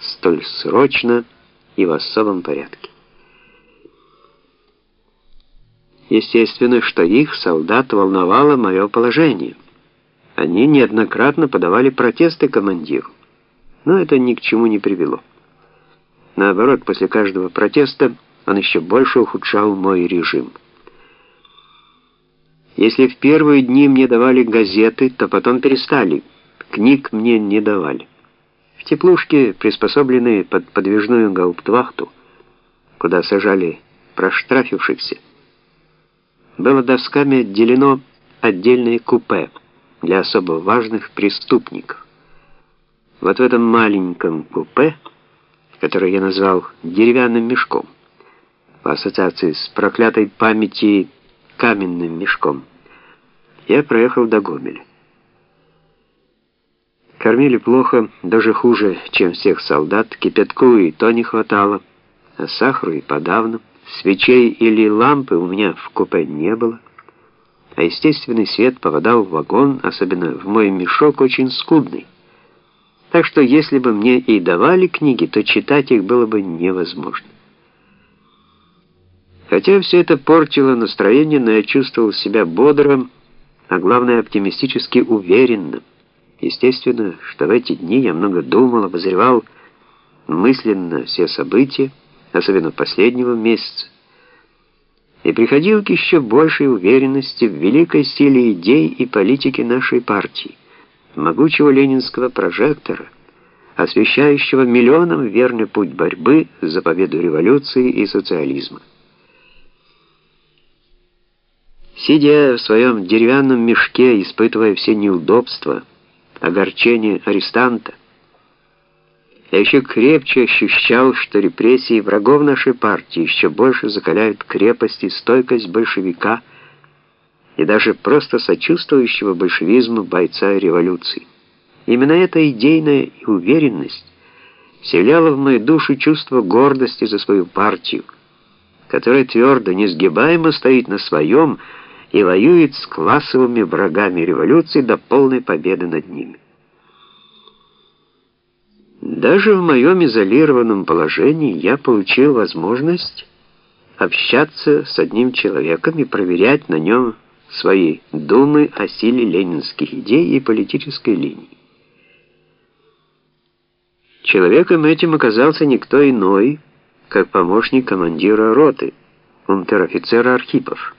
столь срочно и в особом порядке. Естественно, что их, солдат, волновало мое положение. Они неоднократно подавали протесты командиру, но это ни к чему не привело. Наоборот, после каждого протеста он еще больше ухудшал мой режим. Если в первые дни мне давали газеты, то потом перестали. Книг мне не давали. В теплушке, приспособленные под подвижную гауптвахту, куда сажали проштрафившихся, было досками отделено отдельное купе для особо важных преступников. Вот в этом маленьком купе, которое я назвал «деревянным мешком», по ассоциации с проклятой памяти каменным мешком, я проехал до Гомеля. Кормили плохо, даже хуже, чем всех солдат, кипятку и то не хватало, а сахару и подавно. Свечей или лампы у меня в купе не было, а естественный свет попадал в вагон, особенно в мой мешок, очень скудный. Так что если бы мне и давали книги, то читать их было бы невозможно. Хотя все это портило настроение, но я чувствовал себя бодрым, а главное оптимистически уверенным. Естественно, что в эти дни я много думал, обозревал мысленно все события, особенно последнего месяца, и приходил к еще большей уверенности в великой силе идей и политики нашей партии, могучего ленинского прожектора, освещающего миллионам верный путь борьбы за победу революции и социализма. Сидя в своем деревянном мешке, испытывая все неудобства, огорчение арестанта, я еще крепче ощущал, что репрессии врагов нашей партии еще больше закаляют крепость и стойкость большевика и даже просто сочувствующего большевизму бойца революции. Именно эта идейная уверенность вселяла в мою душу чувство гордости за свою партию, которая твердо, несгибаемо стоит на своем и воюет с классовыми врагами революции до полной победы над ними. Даже в моем изолированном положении я получил возможность общаться с одним человеком и проверять на нем свои думы о силе ленинских идей и политической линии. Человеком этим оказался никто иной, как помощник командира роты, унтер-офицера Архипов,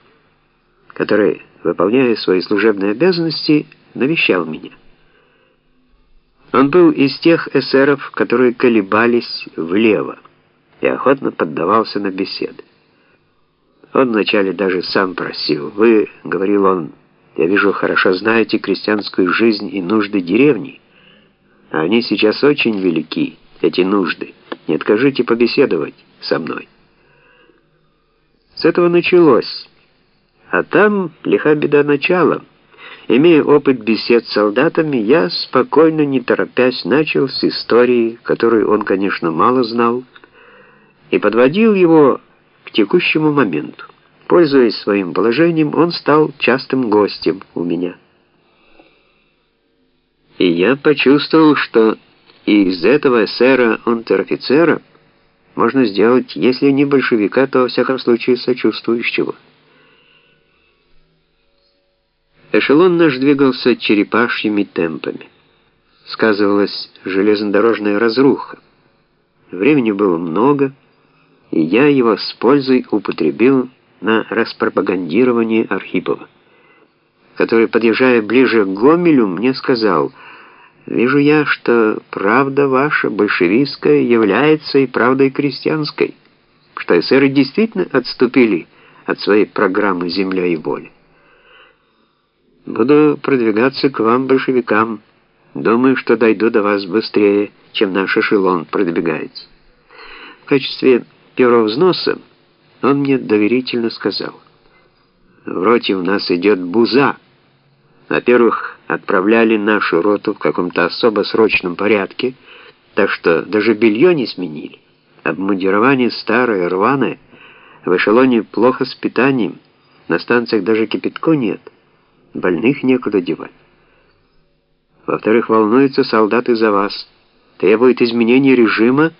который, выполняя свои служебные обязанности, навещал меня. Он был из тех эсеров, которые колебались влево и охотно поддавался на беседы. Он вначале даже сам просил. «Вы, — говорил он, — я вижу, хорошо знаете крестьянскую жизнь и нужды деревни. А они сейчас очень велики, эти нужды. Не откажите побеседовать со мной». С этого началось. А там лиха беда начала — Имея опыт бесед с солдатами, я спокойно, не торопясь, начал с истории, которую он, конечно, мало знал, и подводил его к текущему моменту. Пользуясь своим положением, он стал частым гостем у меня. И я почувствовал, что из этого эсера-унтер-офицера можно сделать, если не большевика, то, во всяком случае, сочувствующего. Эшелон наш двигался черепашьими темпами. Сказывалась железнодорожная разруха. Времени было много, и я его с пользой употребил на распропагандирование Архипова, который, подъезжая ближе к Гомелю, мне сказал, «Вижу я, что правда ваша, большевистская, является и правдой крестьянской, что эсеры действительно отступили от своей программы «Земля и воля». Буду продвигаться к вам, большевикам. Думаю, что дойду до вас быстрее, чем наш эшелон продвигается. В качестве первого взноса он мне доверительно сказал. В роте у нас идет буза. Во-первых, отправляли нашу роту в каком-то особо срочном порядке, так что даже белье не сменили. Обмундирование старое, рваное, в эшелоне плохо с питанием, на станциях даже кипятку нет больных некуда девать. Во-вторых, волнуются солдаты за вас, требует изменения режима